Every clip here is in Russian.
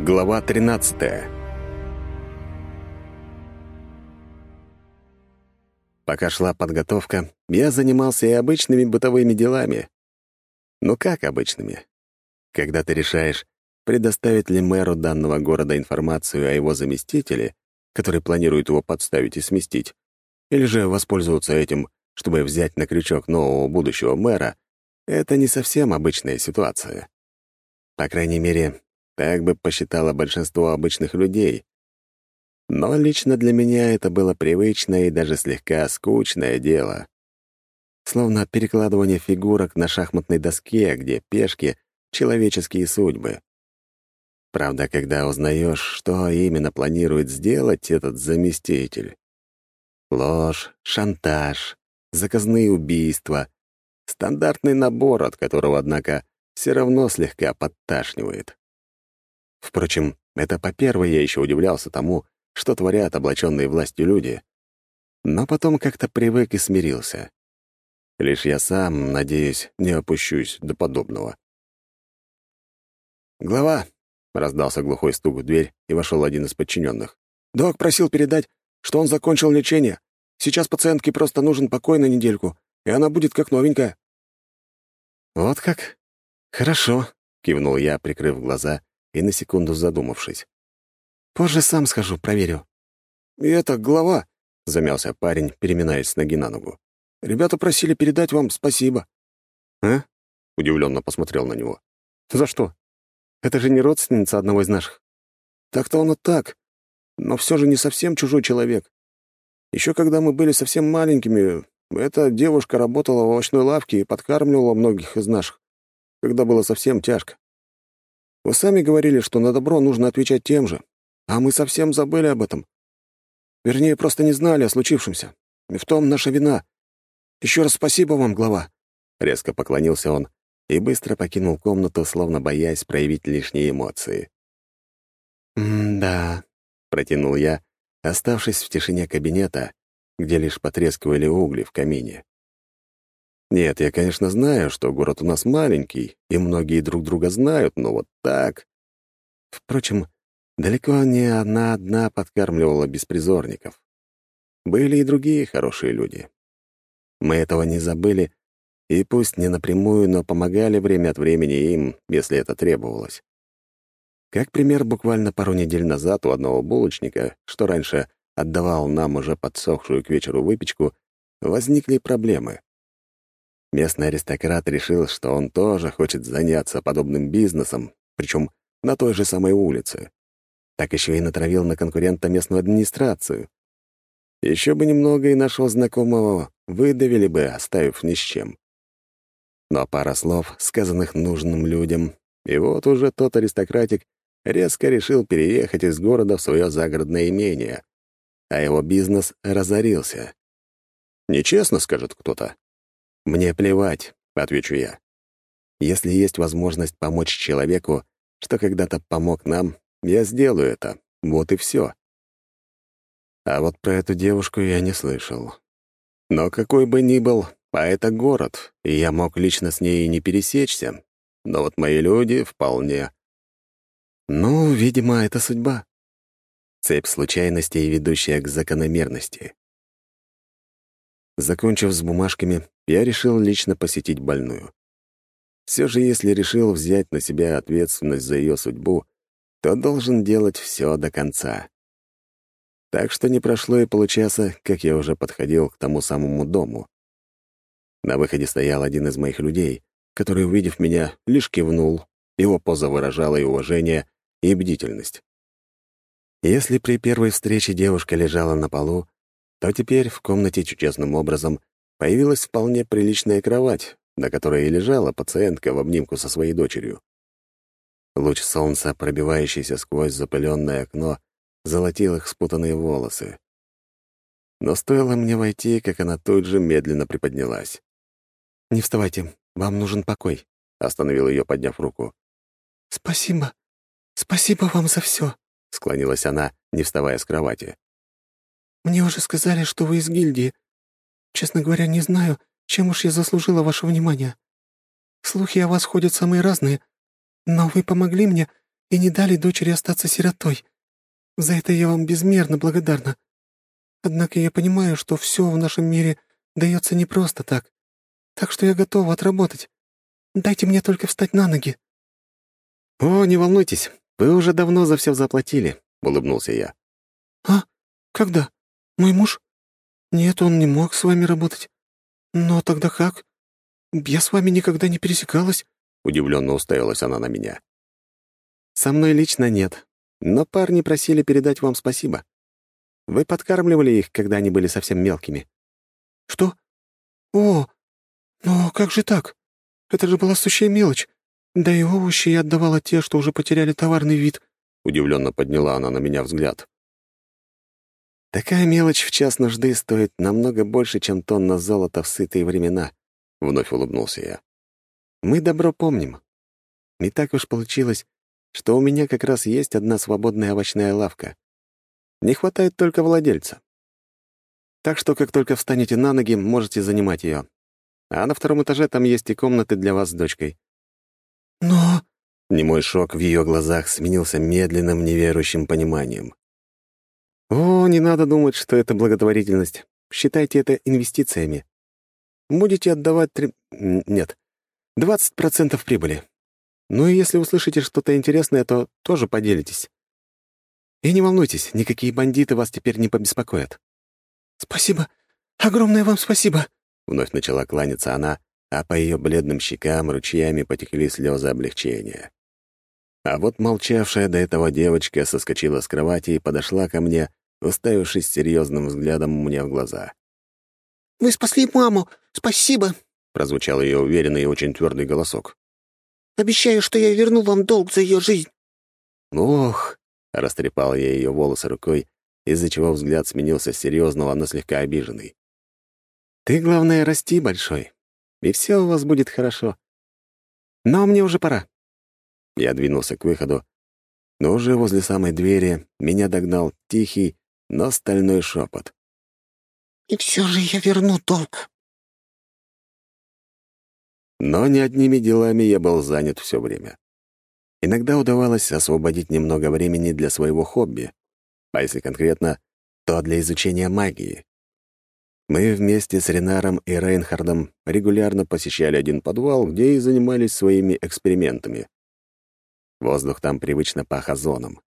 Глава 13 Пока шла подготовка, я занимался и обычными бытовыми делами. Ну как обычными? Когда ты решаешь, предоставить ли мэру данного города информацию о его заместителе, который планирует его подставить и сместить, или же воспользоваться этим, чтобы взять на крючок нового будущего мэра, это не совсем обычная ситуация. По крайней мере, так бы посчитало большинство обычных людей. Но лично для меня это было привычное и даже слегка скучное дело. Словно перекладывание фигурок на шахматной доске, где пешки — человеческие судьбы. Правда, когда узнаешь, что именно планирует сделать этот заместитель. Ложь, шантаж, заказные убийства — стандартный набор, от которого, однако, все равно слегка подташнивает. Впрочем, это по первой я еще удивлялся тому, что творят облаченные властью люди. Но потом как-то привык и смирился. Лишь я сам, надеюсь, не опущусь до подобного. «Глава!» — раздался глухой стук в дверь, и вошел один из подчиненных. «Док просил передать, что он закончил лечение. Сейчас пациентке просто нужен покой на недельку, и она будет как новенькая». «Вот как? Хорошо», — кивнул я, прикрыв глаза и на секунду задумавшись. «Позже сам схожу, проверю». «И это глава», — замялся парень, переминаясь с ноги на ногу. «Ребята просили передать вам спасибо». «А?» — удивленно посмотрел на него. «За что? Это же не родственница одного из наших». «Так-то он и так, но все же не совсем чужой человек. Еще когда мы были совсем маленькими, эта девушка работала в овощной лавке и подкармливала многих из наших, когда было совсем тяжко. Вы сами говорили, что на добро нужно отвечать тем же, а мы совсем забыли об этом. Вернее, просто не знали о случившемся. И в том наша вина. Еще раз спасибо вам, глава». Резко поклонился он и быстро покинул комнату, словно боясь проявить лишние эмоции. «М-да», — протянул я, оставшись в тишине кабинета, где лишь потрескивали угли в камине. Нет, я, конечно, знаю, что город у нас маленький, и многие друг друга знают, но вот так... Впрочем, далеко не она одна подкармливала беспризорников. Были и другие хорошие люди. Мы этого не забыли, и пусть не напрямую, но помогали время от времени им, если это требовалось. Как пример, буквально пару недель назад у одного булочника, что раньше отдавал нам уже подсохшую к вечеру выпечку, возникли проблемы. Местный аристократ решил, что он тоже хочет заняться подобным бизнесом, причем на той же самой улице. Так еще и натравил на конкурента местную администрацию. Еще бы немного и нашего знакомого выдавили бы, оставив ни с чем. Но пара слов, сказанных нужным людям, и вот уже тот аристократик резко решил переехать из города в свое загородное имение, а его бизнес разорился. Нечестно, скажет кто-то. «Мне плевать», — отвечу я. «Если есть возможность помочь человеку, что когда-то помог нам, я сделаю это. Вот и все». А вот про эту девушку я не слышал. Но какой бы ни был, а это город, и я мог лично с ней не пересечься. Но вот мои люди вполне. Ну, видимо, это судьба. Цепь случайностей, ведущая к закономерности. Закончив с бумажками, я решил лично посетить больную. Все же, если решил взять на себя ответственность за ее судьбу, то должен делать все до конца. Так что не прошло и получаса, как я уже подходил к тому самому дому. На выходе стоял один из моих людей, который, увидев меня, лишь кивнул. Его поза выражала и уважение, и бдительность. Если при первой встрече девушка лежала на полу, то теперь в комнате чудесным образом появилась вполне приличная кровать, на которой и лежала пациентка в обнимку со своей дочерью. Луч солнца, пробивающийся сквозь запыленное окно, золотил их спутанные волосы. Но стоило мне войти, как она тут же медленно приподнялась. «Не вставайте, вам нужен покой», — остановил ее, подняв руку. «Спасибо. Спасибо вам за все», — склонилась она, не вставая с кровати. Мне уже сказали, что вы из гильдии. Честно говоря, не знаю, чем уж я заслужила ваше внимание. Слухи о вас ходят самые разные, но вы помогли мне, и не дали дочери остаться сиротой. За это я вам безмерно благодарна. Однако я понимаю, что все в нашем мире дается не просто так. Так что я готова отработать. Дайте мне только встать на ноги». «О, не волнуйтесь, вы уже давно за все заплатили», — улыбнулся я. «А? Когда? Мой муж? Нет, он не мог с вами работать. Но тогда как? Я с вами никогда не пересекалась», — удивленно уставилась она на меня. «Со мной лично нет, но парни просили передать вам спасибо. Вы подкармливали их, когда они были совсем мелкими». «Что? О, но как же так? Это же была сущая мелочь. Да и овощи я отдавала те, что уже потеряли товарный вид», — удивленно подняла она на меня взгляд. «Такая мелочь в час нужды стоит намного больше, чем тонна золота в сытые времена», — вновь улыбнулся я. «Мы добро помним. Не так уж получилось, что у меня как раз есть одна свободная овощная лавка. Не хватает только владельца. Так что, как только встанете на ноги, можете занимать ее. А на втором этаже там есть и комнаты для вас с дочкой». «Но...» Немой шок в ее глазах сменился медленным, неверующим пониманием. «О, не надо думать, что это благотворительность. Считайте это инвестициями. Будете отдавать три... Нет, 20% прибыли. Ну и если услышите что-то интересное, то тоже поделитесь. И не волнуйтесь, никакие бандиты вас теперь не побеспокоят». «Спасибо. Огромное вам спасибо», — вновь начала кланяться она, а по ее бледным щекам ручьями потекли слезы облегчения. А вот молчавшая до этого девочка соскочила с кровати и подошла ко мне, уставившись серьезным взглядом мне в глаза. «Вы спасли маму! Спасибо!» — прозвучал ее уверенный и очень твердый голосок. «Обещаю, что я верну вам долг за ее жизнь!» «Ох!» — растрепал я ее волосы рукой, из-за чего взгляд сменился с серьезного на слегка обиженный. «Ты, главное, расти большой, и все у вас будет хорошо. Но мне уже пора». Я двинулся к выходу, но уже возле самой двери меня догнал тихий, но стальной шепот. «И все же я верну долг». Но не одними делами я был занят все время. Иногда удавалось освободить немного времени для своего хобби, а если конкретно, то для изучения магии. Мы вместе с Ренаром и Рейнхардом регулярно посещали один подвал, где и занимались своими экспериментами. Воздух там привычно пах озоном.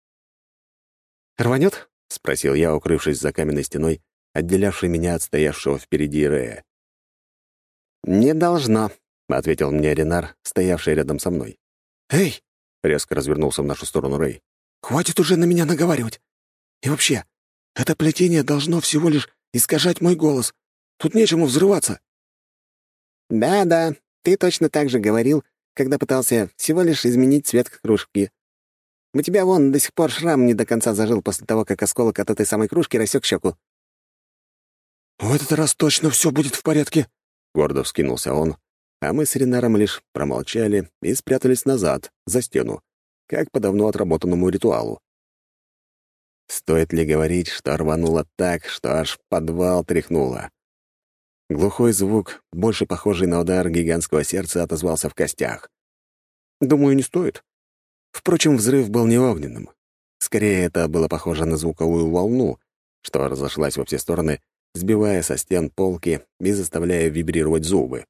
«Рванет?» — спросил я, укрывшись за каменной стеной, отделявшей меня от стоявшего впереди Рея. «Не должно», — ответил мне Ренар, стоявший рядом со мной. «Эй!» — резко развернулся в нашу сторону Рэй. «Хватит уже на меня наговаривать. И вообще, это плетение должно всего лишь искажать мой голос. Тут нечему взрываться». «Да-да, ты точно так же говорил, когда пытался всего лишь изменить цвет кружки. У тебя вон до сих пор шрам не до конца зажил после того, как осколок от этой самой кружки рассек щеку». «В этот раз точно все будет в порядке», — гордо вскинулся он, а мы с Ренаром лишь промолчали и спрятались назад, за стену, как по давно отработанному ритуалу. Стоит ли говорить, что рвануло так, что аж подвал тряхнуло? Глухой звук, больше похожий на удар гигантского сердца, отозвался в костях. Думаю, не стоит. Впрочем, взрыв был не огненным. Скорее, это было похоже на звуковую волну, что разошлась во все стороны, сбивая со стен полки и заставляя вибрировать зубы.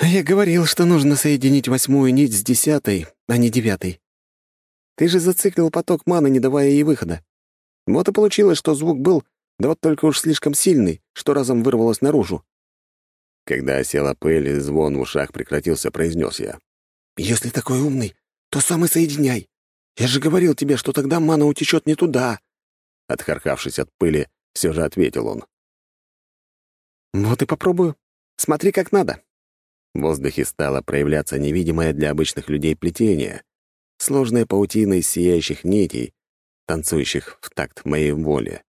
«Я говорил, что нужно соединить восьмую нить с десятой, а не девятой. Ты же зациклил поток маны, не давая ей выхода. Вот и получилось, что звук был, да вот только уж слишком сильный, что разом вырвалось наружу. Когда осела пыль и звон в ушах прекратился, произнес я. «Если такой умный, то сам и соединяй. Я же говорил тебе, что тогда мана утечет не туда». Отхаркавшись от пыли, все же ответил он. «Вот и попробую. Смотри, как надо». В воздухе стало проявляться невидимое для обычных людей плетение, сложная паутина из сияющих нитей, танцующих в такт моей воле.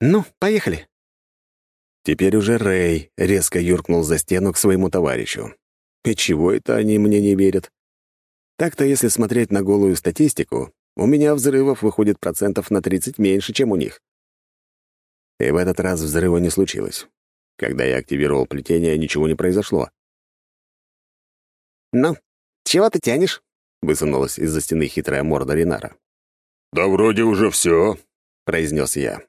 «Ну, поехали!» Теперь уже Рэй резко юркнул за стену к своему товарищу. И чего это они мне не верят? Так-то, если смотреть на голую статистику, у меня взрывов выходит процентов на 30 меньше, чем у них. И в этот раз взрыва не случилось. Когда я активировал плетение, ничего не произошло. «Ну, чего ты тянешь?» — высунулась из-за стены хитрая морда Ринара. «Да вроде уже все», — произнес я.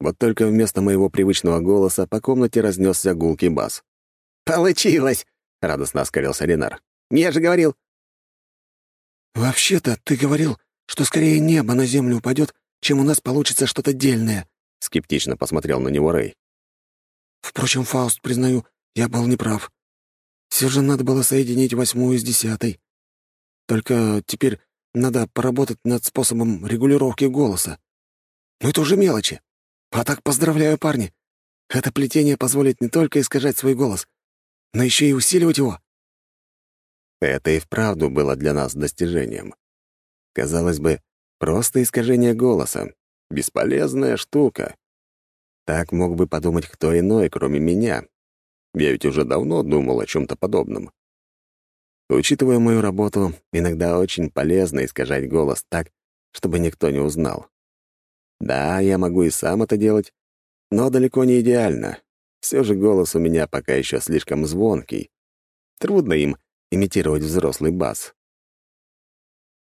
Вот только вместо моего привычного голоса по комнате разнесся гулкий бас. «Получилось!» — радостно оскалился Ренар. «Я же говорил!» «Вообще-то ты говорил, что скорее небо на землю упадет, чем у нас получится что-то дельное», — скептично посмотрел на него Рэй. «Впрочем, Фауст, признаю, я был неправ. Все же надо было соединить восьмую с десятой. Только теперь надо поработать над способом регулировки голоса. Но это уже мелочи. А так поздравляю, парни. Это плетение позволит не только искажать свой голос, но еще и усиливать его. Это и вправду было для нас достижением. Казалось бы, просто искажение голоса. Бесполезная штука. Так мог бы подумать кто иной, кроме меня. Я ведь уже давно думал о чем то подобном. Учитывая мою работу, иногда очень полезно искажать голос так, чтобы никто не узнал. Да, я могу и сам это делать, но далеко не идеально. Все же голос у меня пока еще слишком звонкий. Трудно им имитировать взрослый бас.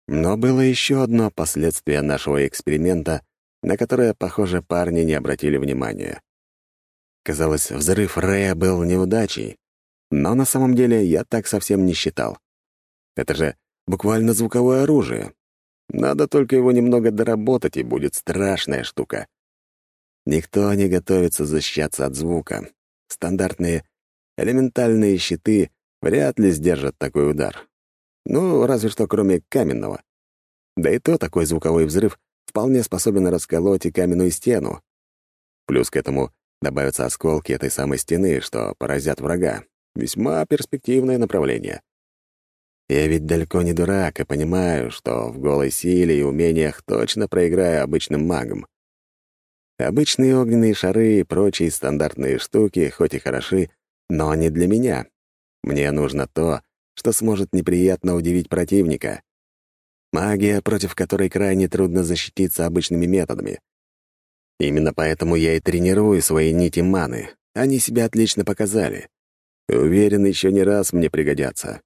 Но было еще одно последствие нашего эксперимента, на которое, похоже, парни не обратили внимания. Казалось, взрыв Рэя был неудачей, но на самом деле я так совсем не считал. Это же буквально звуковое оружие. Надо только его немного доработать, и будет страшная штука. Никто не готовится защищаться от звука. Стандартные элементальные щиты вряд ли сдержат такой удар. Ну, разве что кроме каменного. Да и то такой звуковой взрыв вполне способен расколоть и каменную стену. Плюс к этому добавятся осколки этой самой стены, что поразят врага. Весьма перспективное направление. Я ведь далеко не дурак и понимаю, что в голой силе и умениях точно проиграю обычным магам. Обычные огненные шары и прочие стандартные штуки хоть и хороши, но не для меня. Мне нужно то, что сможет неприятно удивить противника. Магия, против которой крайне трудно защититься обычными методами. Именно поэтому я и тренирую свои нити маны. Они себя отлично показали. Уверен, еще не раз мне пригодятся.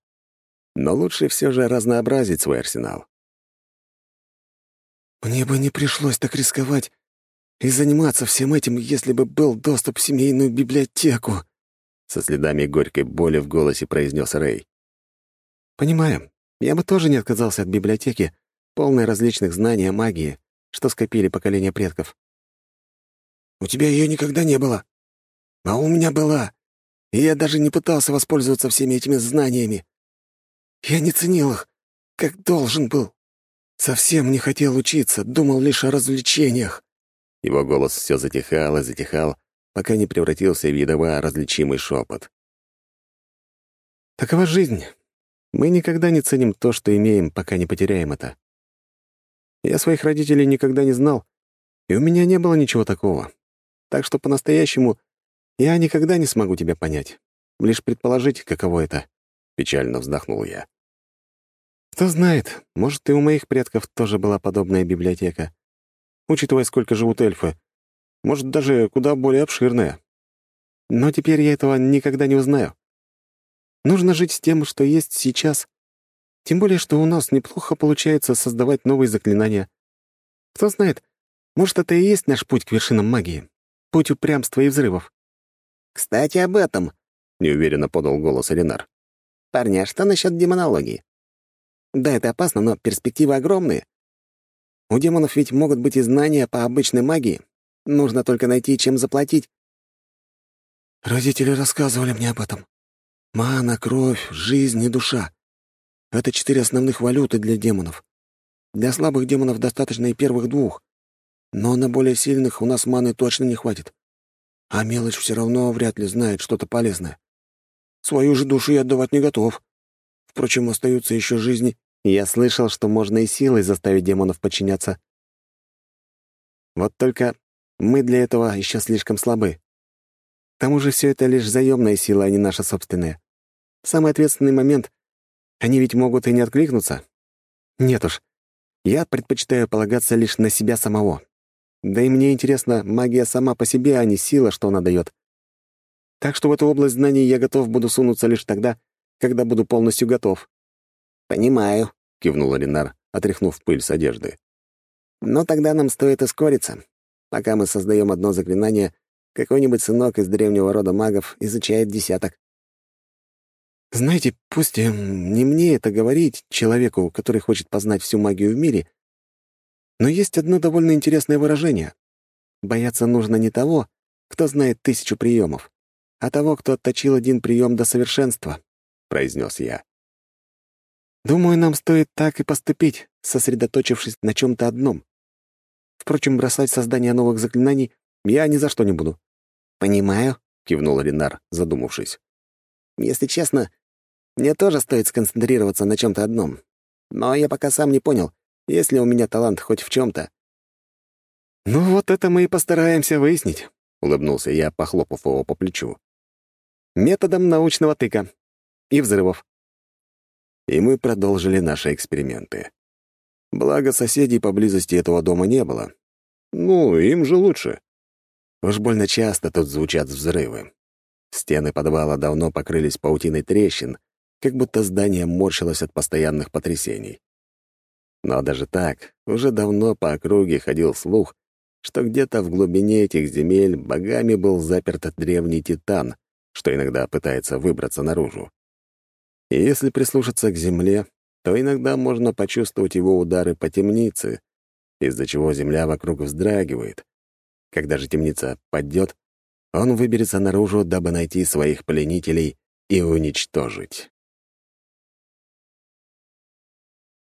Но лучше все же разнообразить свой арсенал. «Мне бы не пришлось так рисковать и заниматься всем этим, если бы был доступ в семейную библиотеку», со следами горькой боли в голосе произнес Рэй. «Понимаю. Я бы тоже не отказался от библиотеки, полной различных знаний о магии, что скопили поколения предков». «У тебя ее никогда не было. А у меня была. И я даже не пытался воспользоваться всеми этими знаниями. Я не ценил их, как должен был. Совсем не хотел учиться, думал лишь о развлечениях. Его голос все затихал и затихал, пока не превратился в едва различимый шепот. Такова жизнь. Мы никогда не ценим то, что имеем, пока не потеряем это. Я своих родителей никогда не знал, и у меня не было ничего такого. Так что по-настоящему я никогда не смогу тебя понять. Лишь предположить, каково это. Печально вздохнул я. Кто знает, может, и у моих предков тоже была подобная библиотека учитывая, сколько живут эльфы. Может, даже куда более обширная. Но теперь я этого никогда не узнаю. Нужно жить с тем, что есть сейчас. Тем более, что у нас неплохо получается создавать новые заклинания. Кто знает, может, это и есть наш путь к вершинам магии. Путь упрямства и взрывов. «Кстати, об этом», — неуверенно подал голос Эленар. «Парни, а что насчет демонологии? Да, это опасно, но перспективы огромные. У демонов ведь могут быть и знания по обычной магии. Нужно только найти, чем заплатить. Родители рассказывали мне об этом. Мана, кровь, жизнь и душа. Это четыре основных валюты для демонов. Для слабых демонов достаточно и первых двух. Но на более сильных у нас маны точно не хватит. А мелочь все равно вряд ли знает что-то полезное. Свою же душу я отдавать не готов. Впрочем, остаются еще жизни я слышал, что можно и силой заставить демонов подчиняться. Вот только мы для этого еще слишком слабы. К тому же все это лишь заемная сила, а не наша собственная. Самый ответственный момент они ведь могут и не откликнуться. Нет уж, я предпочитаю полагаться лишь на себя самого. Да и мне интересна магия сама по себе, а не сила, что она дает. Так что в эту область знаний я готов буду сунуться лишь тогда, когда буду полностью готов. «Понимаю», — кивнул Ренар, отряхнув пыль с одежды. «Но тогда нам стоит ускориться. Пока мы создаем одно заклинание, какой-нибудь сынок из древнего рода магов изучает десяток». «Знаете, пусть э, не мне это говорить, человеку, который хочет познать всю магию в мире, но есть одно довольно интересное выражение. Бояться нужно не того, кто знает тысячу приемов, а того, кто отточил один прием до совершенства», — произнес я. «Думаю, нам стоит так и поступить, сосредоточившись на чем-то одном. Впрочем, бросать создание новых заклинаний я ни за что не буду». «Понимаю», — кивнул Ренар, задумавшись. «Если честно, мне тоже стоит сконцентрироваться на чем то одном. Но я пока сам не понял, есть ли у меня талант хоть в чем то «Ну вот это мы и постараемся выяснить», — улыбнулся я, похлопав его по плечу. «Методом научного тыка и взрывов». И мы продолжили наши эксперименты. Благо, соседей поблизости этого дома не было. Ну, им же лучше. Уж больно часто тут звучат взрывы. Стены подвала давно покрылись паутиной трещин, как будто здание морщилось от постоянных потрясений. Но даже так, уже давно по округе ходил слух, что где-то в глубине этих земель богами был заперт древний титан, что иногда пытается выбраться наружу. И если прислушаться к земле, то иногда можно почувствовать его удары по темнице, из-за чего земля вокруг вздрагивает. Когда же темница падет, он выберется наружу, дабы найти своих пленителей и уничтожить.